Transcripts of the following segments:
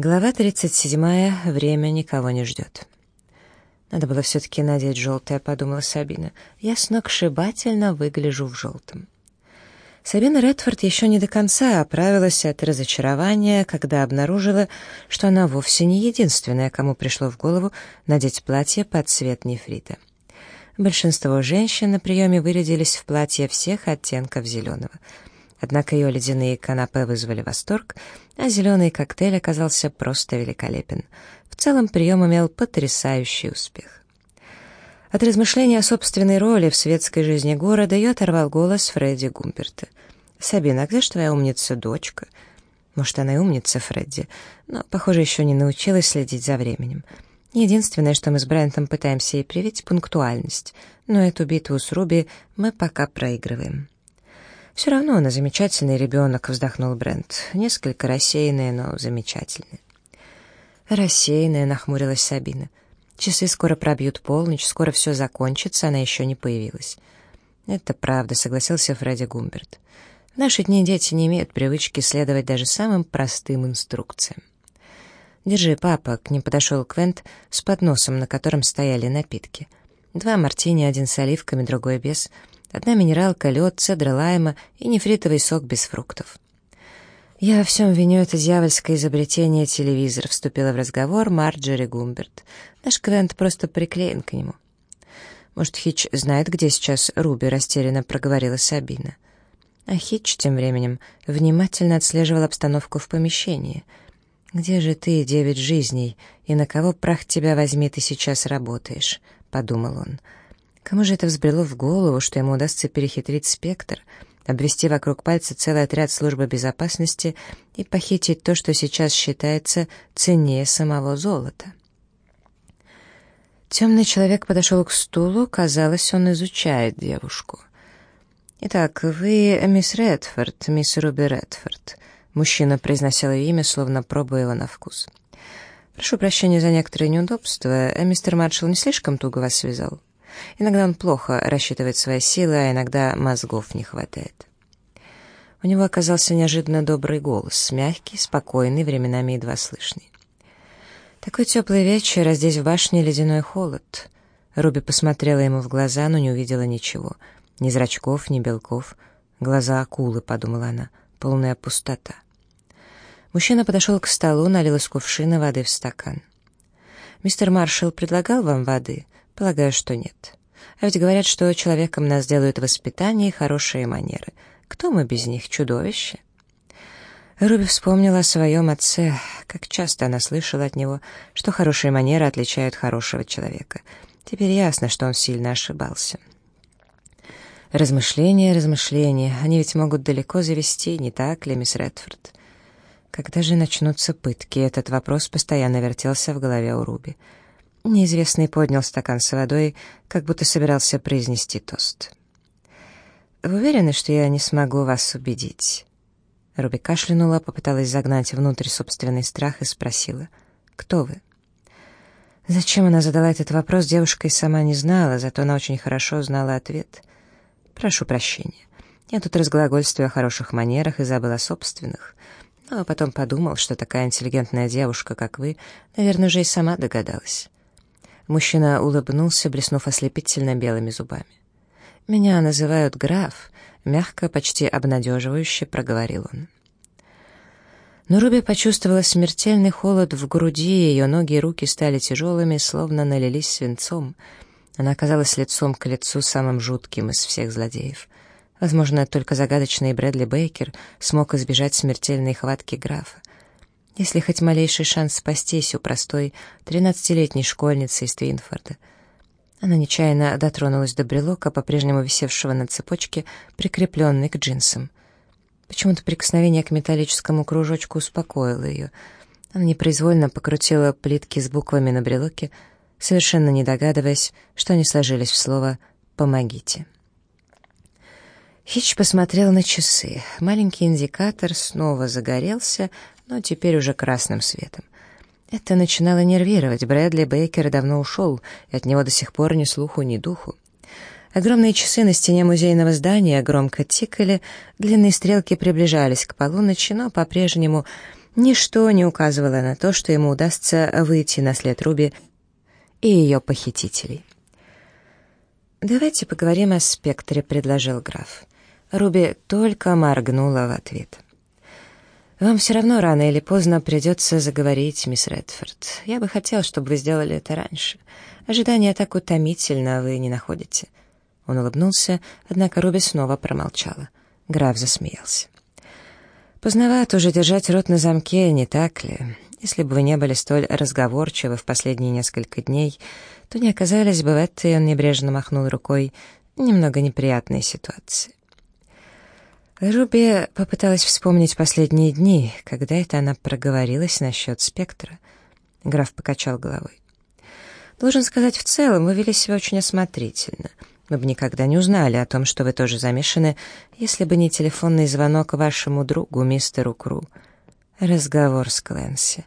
Глава 37. Время никого не ждет. Надо было все-таки надеть желтое, подумала Сабина. Я сногсшибательно выгляжу в желтом. Сабина Редфорд еще не до конца оправилась от разочарования, когда обнаружила, что она вовсе не единственная, кому пришло в голову надеть платье под цвет нефрита. Большинство женщин на приеме вырядились в платье всех оттенков зеленого — Однако ее ледяные канапе вызвали восторг, а зеленый коктейль оказался просто великолепен. В целом прием имел потрясающий успех. От размышления о собственной роли в светской жизни города ее оторвал голос Фредди Гумберта. «Сабина, а где же твоя умница-дочка?» Может, она и умница, Фредди, но, похоже, еще не научилась следить за временем. Единственное, что мы с Брайантом пытаемся ей привить — пунктуальность, но эту битву с Руби мы пока проигрываем. «Все равно она замечательный ребенок», — вздохнул Брент. «Несколько рассеянная, но замечательная». «Рассеянная», — нахмурилась Сабина. «Часы скоро пробьют полночь, скоро все закончится, она еще не появилась». «Это правда», — согласился Фредди Гумберт. «В наши дни дети не имеют привычки следовать даже самым простым инструкциям». «Держи, папа», — к ним подошел Квент с подносом, на котором стояли напитки. Два мартини, один с оливками, другой без — Одна минералка, лед, цедра лайма и нефритовый сок без фруктов. «Я во всем виню это дьявольское изобретение телевизор», — вступила в разговор Марджери Гумберт. «Наш Квент просто приклеен к нему». «Может, Хитч знает, где сейчас Руби?» — растерянно проговорила Сабина. А Хитч тем временем внимательно отслеживал обстановку в помещении. «Где же ты, девять жизней, и на кого прах тебя возьми ты сейчас работаешь?» — подумал он. Кому же это взбрело в голову, что ему удастся перехитрить спектр, обвести вокруг пальца целый отряд службы безопасности и похитить то, что сейчас считается ценнее самого золота? Темный человек подошел к стулу, казалось, он изучает девушку. «Итак, вы мисс Редфорд, мисс Руби Редфорд». Мужчина произносил ее имя, словно пробуя его на вкус. «Прошу прощения за некоторые неудобства. Мистер Маршалл не слишком туго вас связал?» Иногда он плохо рассчитывает свои силы, а иногда мозгов не хватает. У него оказался неожиданно добрый голос, мягкий, спокойный, временами едва слышный. Такой теплый вечер, а здесь в башне ледяной холод. Руби посмотрела ему в глаза, но не увидела ничего. Ни зрачков, ни белков. Глаза акулы, подумала она, полная пустота. Мужчина подошел к столу, налил из кувшина воды в стакан. «Мистер Маршалл предлагал вам воды?» Полагаю, что нет. А ведь говорят, что человеком нас делают воспитание и хорошие манеры. Кто мы без них, чудовище? Руби вспомнила о своем отце. Как часто она слышала от него, что хорошие манеры отличают хорошего человека. Теперь ясно, что он сильно ошибался. Размышления, размышления. Они ведь могут далеко завести, не так ли, мисс Редфорд? Когда же начнутся пытки? Этот вопрос постоянно вертелся в голове у Руби. Неизвестный поднял стакан с водой, как будто собирался произнести тост. «Вы уверены, что я не смогу вас убедить?» Руби кашлянула, попыталась загнать внутрь собственный страх и спросила, «Кто вы?» Зачем она задала этот вопрос, девушка и сама не знала, зато она очень хорошо знала ответ. «Прошу прощения. Я тут разглагольствую о хороших манерах и забыл о собственных. Но потом подумал, что такая интеллигентная девушка, как вы, наверное, уже и сама догадалась. Мужчина улыбнулся, блеснув ослепительно белыми зубами. «Меня называют граф», — мягко, почти обнадеживающе проговорил он. Но Руби почувствовала смертельный холод в груди, ее ноги и руки стали тяжелыми, словно налились свинцом. Она оказалась лицом к лицу самым жутким из всех злодеев. Возможно, только загадочный Брэдли Бейкер смог избежать смертельной хватки графа если хоть малейший шанс спастись у простой тринадцатилетней школьницы из Твинфорда. Она нечаянно дотронулась до брелока, по-прежнему висевшего на цепочке, прикрепленной к джинсам. Почему-то прикосновение к металлическому кружочку успокоило ее. Она непроизвольно покрутила плитки с буквами на брелоке, совершенно не догадываясь, что они сложились в слово «помогите». Хич посмотрел на часы. Маленький индикатор снова загорелся, но теперь уже красным светом. Это начинало нервировать. Брэдли Бейкер давно ушел, и от него до сих пор ни слуху, ни духу. Огромные часы на стене музейного здания громко тикали, длинные стрелки приближались к полуночи, но по-прежнему Ничто не указывало на то, что ему удастся выйти на след Руби и ее похитителей. «Давайте поговорим о спектре», — предложил граф. Руби только моргнула в ответ. «Вам все равно рано или поздно придется заговорить, мисс Редфорд. Я бы хотел, чтобы вы сделали это раньше. Ожидание так утомительно, вы не находите?» Он улыбнулся, однако Руби снова промолчала. Граф засмеялся. «Поздновато уже держать рот на замке, не так ли? Если бы вы не были столь разговорчивы в последние несколько дней, то не оказались бы в этой, он небрежно махнул рукой, немного неприятной ситуации. Руби попыталась вспомнить последние дни, когда это она проговорилась насчет спектра. Граф покачал головой. «Должен сказать, в целом вы вели себя очень осмотрительно. Мы бы никогда не узнали о том, что вы тоже замешаны, если бы не телефонный звонок вашему другу, мистеру Кру. Разговор с Клэнси.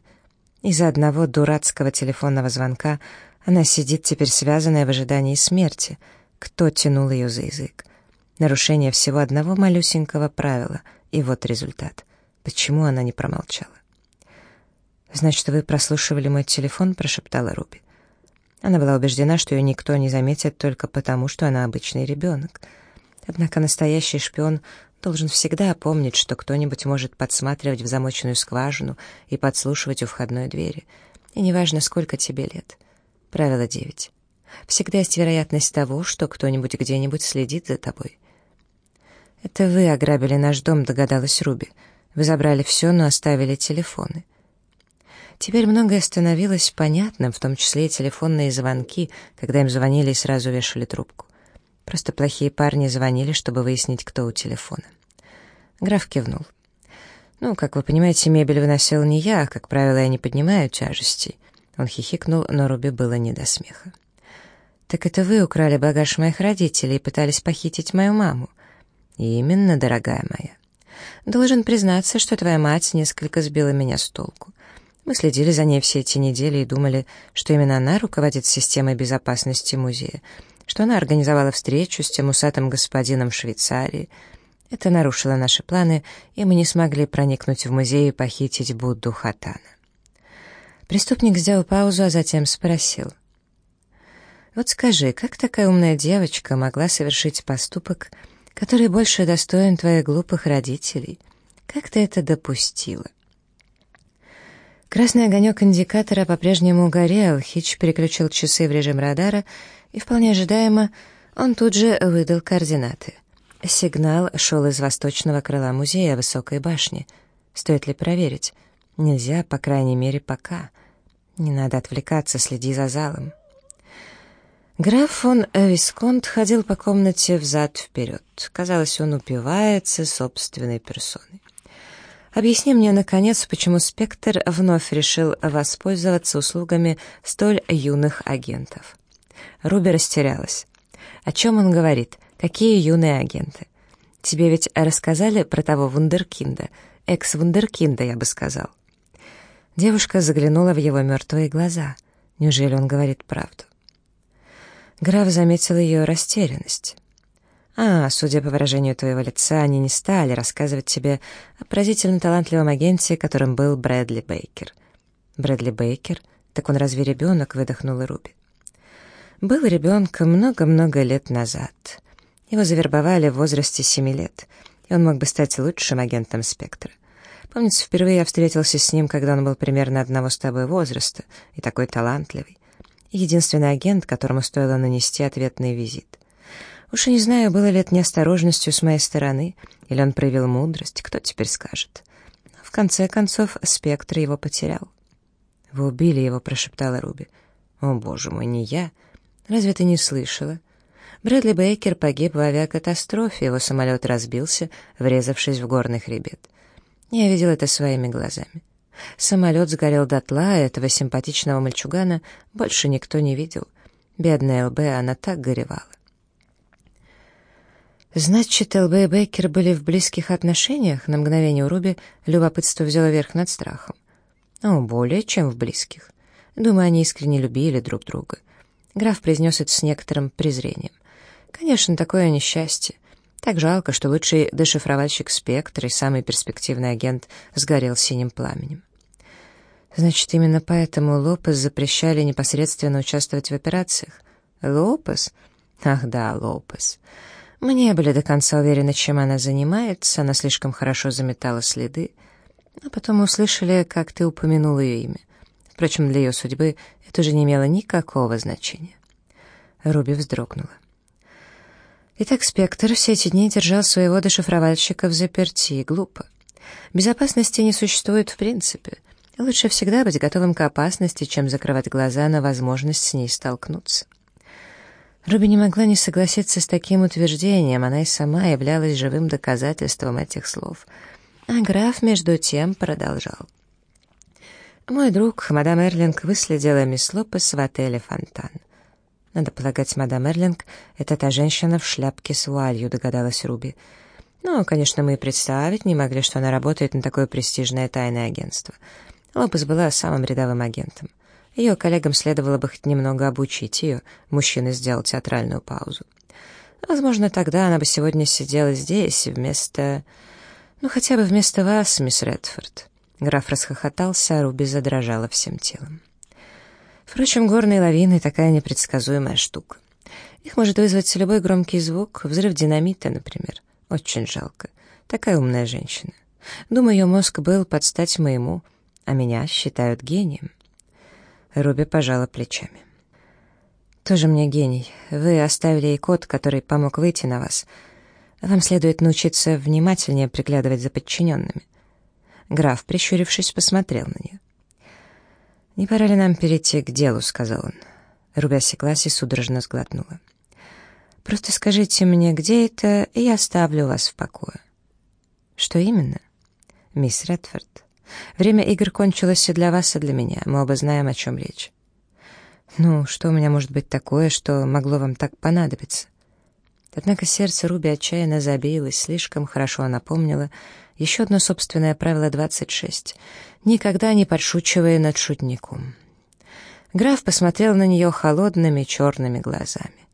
Из-за одного дурацкого телефонного звонка она сидит теперь связанная в ожидании смерти. Кто тянул ее за язык? Нарушение всего одного малюсенького правила. И вот результат. Почему она не промолчала? «Значит, вы прослушивали мой телефон?» — прошептала Руби. Она была убеждена, что ее никто не заметит только потому, что она обычный ребенок. Однако настоящий шпион должен всегда помнить, что кто-нибудь может подсматривать в замоченную скважину и подслушивать у входной двери. И неважно, сколько тебе лет — Правило 9. Всегда есть вероятность того, что кто-нибудь где-нибудь следит за тобой. «Это вы ограбили наш дом», — догадалась Руби. «Вы забрали все, но оставили телефоны». Теперь многое становилось понятным, в том числе и телефонные звонки, когда им звонили и сразу вешали трубку. Просто плохие парни звонили, чтобы выяснить, кто у телефона. Граф кивнул. «Ну, как вы понимаете, мебель выносил не я, как правило, я не поднимаю тяжестей. Он хихикнул, но Руби было не до смеха. «Так это вы украли багаж моих родителей и пытались похитить мою маму?» «Именно, дорогая моя. Должен признаться, что твоя мать несколько сбила меня с толку. Мы следили за ней все эти недели и думали, что именно она руководит системой безопасности музея, что она организовала встречу с тем усатым господином в Швейцарии. Это нарушило наши планы, и мы не смогли проникнуть в музей и похитить Будду Хатана. Преступник сделал паузу, а затем спросил. «Вот скажи, как такая умная девочка могла совершить поступок, который больше достоин твоих глупых родителей? Как ты это допустила?» Красный огонек индикатора по-прежнему горел, Хич переключил часы в режим радара, и вполне ожидаемо он тут же выдал координаты. Сигнал шел из восточного крыла музея высокой башни. Стоит ли проверить? Нельзя, по крайней мере, пока. Не надо отвлекаться, следи за залом. Граф фон Висконт ходил по комнате взад-вперед. Казалось, он упивается собственной персоной. Объясни мне, наконец, почему Спектр вновь решил воспользоваться услугами столь юных агентов. Руби растерялась. О чем он говорит? Какие юные агенты? Тебе ведь рассказали про того вундеркинда, экс-вундеркинда, я бы сказал. Девушка заглянула в его мертвые глаза. Неужели он говорит правду? Граф заметил ее растерянность. «А, судя по выражению твоего лица, они не стали рассказывать тебе о поразительно талантливом агенте, которым был Брэдли Бейкер». «Брэдли Бейкер? Так он разве ребенок?» — выдохнула Руби. «Был ребенком много-много лет назад. Его завербовали в возрасте семи лет, и он мог бы стать лучшим агентом «Спектра». Помнится, впервые я встретился с ним, когда он был примерно одного с тобой возраста, и такой талантливый. Единственный агент, которому стоило нанести ответный визит. Уж и не знаю, было ли это неосторожностью с моей стороны, или он проявил мудрость, кто теперь скажет. В конце концов, спектр его потерял. «Вы убили его», — прошептала Руби. «О, боже мой, не я. Разве ты не слышала?» Брэдли Бейкер погиб в авиакатастрофе, его самолет разбился, врезавшись в горный хребет. Я видел это своими глазами. Самолет сгорел дотла, а этого симпатичного мальчугана больше никто не видел. Бедная ЛБ, она так горевала. Значит, ЛБ и Бейкер были в близких отношениях? На мгновение у Руби любопытство взяло верх над страхом. О, более чем в близких. Думаю, они искренне любили друг друга. Граф произнес это с некоторым презрением. Конечно, такое несчастье. Так жалко, что лучший дешифровальщик «Спектр» и самый перспективный агент сгорел синим пламенем. Значит, именно поэтому Лопес запрещали непосредственно участвовать в операциях. Лопес? Ах да, Лопес. Мы не были до конца уверены, чем она занимается, она слишком хорошо заметала следы. А потом услышали, как ты упомянул ее имя. Впрочем, для ее судьбы это уже не имело никакого значения. Руби вздрогнула. Итак, Спектр все эти дни держал своего дешифровальщика в заперти. Глупо. Безопасности не существует в принципе. Лучше всегда быть готовым к опасности, чем закрывать глаза на возможность с ней столкнуться. Руби не могла не согласиться с таким утверждением, она и сама являлась живым доказательством этих слов. А граф, между тем, продолжал. «Мой друг, мадам Эрлинг, выследила мисс Лопес в отеле «Фонтан». Надо полагать, мадам Эрлинг — это та женщина в шляпке с вуалью, догадалась Руби. Ну, конечно, мы и представить не могли, что она работает на такое престижное тайное агентство. Лопес была самым рядовым агентом. Ее коллегам следовало бы хоть немного обучить ее, мужчина сделал театральную паузу. Возможно, тогда она бы сегодня сидела здесь вместо... Ну, хотя бы вместо вас, мисс Редфорд. Граф расхохотался, а Руби задрожала всем телом. Впрочем, горные лавины — такая непредсказуемая штука. Их может вызвать любой громкий звук, взрыв динамита, например. Очень жалко. Такая умная женщина. Думаю, ее мозг был под стать моему, а меня считают гением. Руби пожала плечами. «Тоже мне гений. Вы оставили ей код, который помог выйти на вас. Вам следует научиться внимательнее приглядывать за подчиненными». Граф, прищурившись, посмотрел на нее. «Не пора ли нам перейти к делу?» — сказал он. Руби осеклась и судорожно сглотнула. «Просто скажите мне, где это, и я оставлю вас в покое». «Что именно?» «Мисс Редфорд, время игр кончилось и для вас, и для меня. Мы оба знаем, о чем речь». «Ну, что у меня может быть такое, что могло вам так понадобиться?» Однако сердце Руби отчаянно забилось, слишком хорошо она помнила еще одно собственное правило 26 — никогда не подшучивая над шутником. Граф посмотрел на нее холодными черными глазами.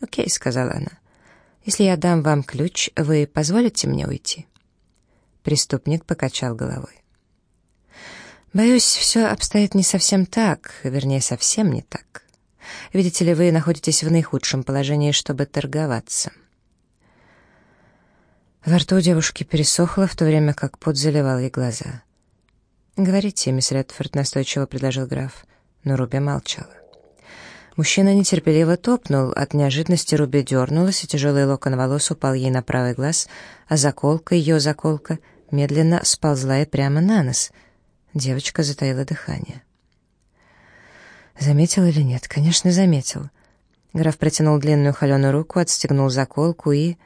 «Окей», — сказала она, — «если я дам вам ключ, вы позволите мне уйти?» Преступник покачал головой. «Боюсь, все обстоит не совсем так, вернее, совсем не так. Видите ли, вы находитесь в наихудшем положении, чтобы торговаться». Во рту девушки пересохло, в то время как пот заливал ей глаза. «Говорите, мисс Редфорд», — настойчиво предложил граф, но Руби молчала. Мужчина нетерпеливо топнул, от неожиданности Руби дернулась, и тяжелый локон волос упал ей на правый глаз, а заколка, ее заколка, медленно сползла ей прямо на нос. Девочка затаила дыхание. Заметил или нет? Конечно, заметил. Граф протянул длинную холеную руку, отстегнул заколку и...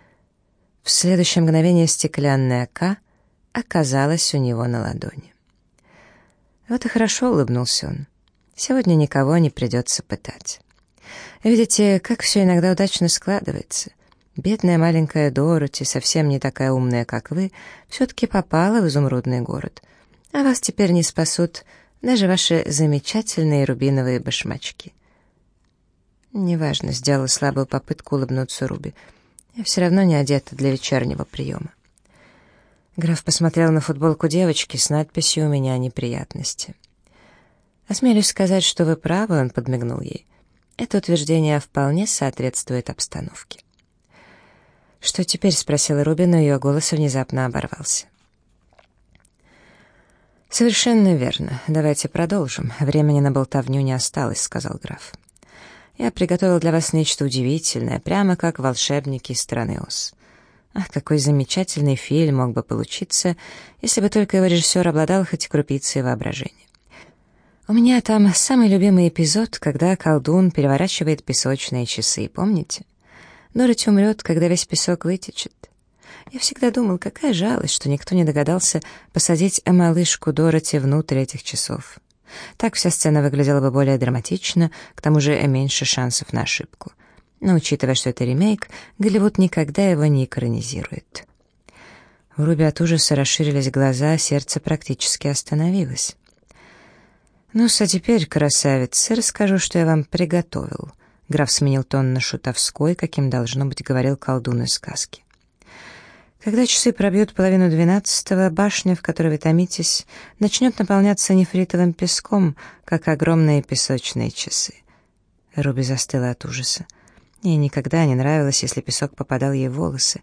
В следующее мгновение стеклянная «К» оказалась у него на ладони. Вот и хорошо улыбнулся он. Сегодня никого не придется пытать. Видите, как все иногда удачно складывается. Бедная маленькая Дороти, совсем не такая умная, как вы, все-таки попала в изумрудный город. А вас теперь не спасут даже ваши замечательные рубиновые башмачки. Неважно, сделала слабую попытку улыбнуться Руби — я все равно не одета для вечернего приема. Граф посмотрел на футболку девочки с надписью «У меня неприятности». «Осмелюсь сказать, что вы правы», — он подмигнул ей. «Это утверждение вполне соответствует обстановке». «Что теперь?» — спросила Руби, но ее голос внезапно оборвался. «Совершенно верно. Давайте продолжим. Времени на болтовню не осталось», — сказал граф. Я приготовил для вас нечто удивительное, прямо как волшебники страны Оз. Ах, какой замечательный фильм мог бы получиться, если бы только его режиссер обладал хоть крупицей воображения. У меня там самый любимый эпизод, когда колдун переворачивает песочные часы, помните? Дороти умрет, когда весь песок вытечет. Я всегда думал, какая жалость, что никто не догадался посадить малышку Дороти внутрь этих часов. Так вся сцена выглядела бы более драматично, к тому же меньше шансов на ошибку. Но учитывая, что это ремейк, Голливуд никогда его не экранизирует. У Руби от ужаса расширились глаза, сердце практически остановилось. ну а теперь, красавец, расскажу, что я вам приготовил». Граф сменил тон на шутовской, каким, должно быть, говорил колдун из сказки. Когда часы пробьют половину двенадцатого, башня, в которой вы томитесь, начнет наполняться нефритовым песком, как огромные песочные часы. Руби застыла от ужаса. Ей никогда не нравилось, если песок попадал ей в волосы,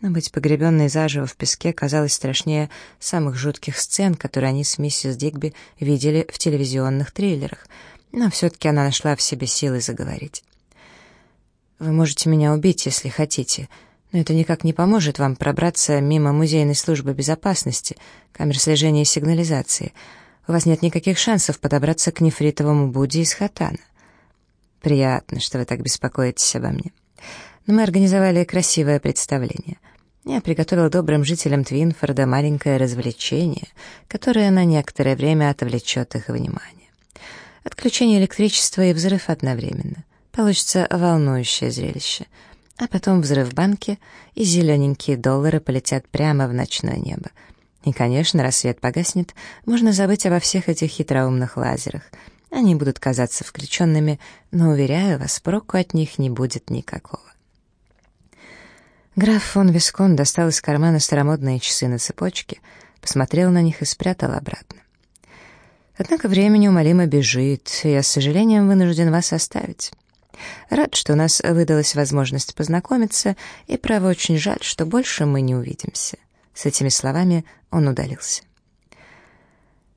но быть погребенной заживо в песке казалось страшнее самых жутких сцен, которые они с миссис Дигби видели в телевизионных триллерах, но все-таки она нашла в себе силы заговорить. «Вы можете меня убить, если хотите», но это никак не поможет вам пробраться мимо музейной службы безопасности, камер слежения и сигнализации. У вас нет никаких шансов подобраться к нефритовому Будде из Хатана. Приятно, что вы так беспокоитесь обо мне. Но мы организовали красивое представление. Я приготовил добрым жителям Твинфорда маленькое развлечение, которое на некоторое время отвлечет их внимание. Отключение электричества и взрыв одновременно. Получится волнующее зрелище — а потом взрыв в банке, и зелененькие доллары полетят прямо в ночное небо. И, конечно, рассвет погаснет, можно забыть обо всех этих хитроумных лазерах. Они будут казаться включенными, но, уверяю вас, проку от них не будет никакого. Граф фон Вискон достал из кармана старомодные часы на цепочке, посмотрел на них и спрятал обратно. Однако время неумолимо бежит, и я с сожалением вынужден вас оставить. Рад, что у нас выдалась возможность познакомиться, и, право, очень жаль, что больше мы не увидимся». С этими словами он удалился.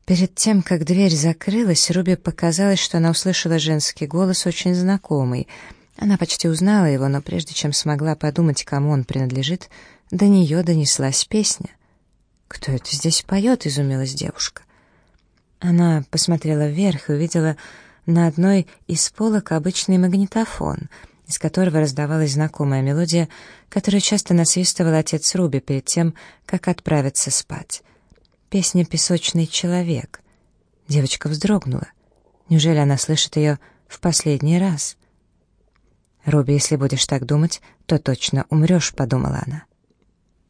Перед тем, как дверь закрылась, Руби показалось, что она услышала женский голос, очень знакомый. Она почти узнала его, но прежде чем смогла подумать, кому он принадлежит, до нее донеслась песня. «Кто это здесь поет?» — изумилась девушка. Она посмотрела вверх и увидела на одной из полок обычный магнитофон, из которого раздавалась знакомая мелодия, которую часто насвистывал отец Руби перед тем, как отправиться спать. Песня «Песочный человек». Девочка вздрогнула. Неужели она слышит ее в последний раз? «Руби, если будешь так думать, то точно умрешь», — подумала она.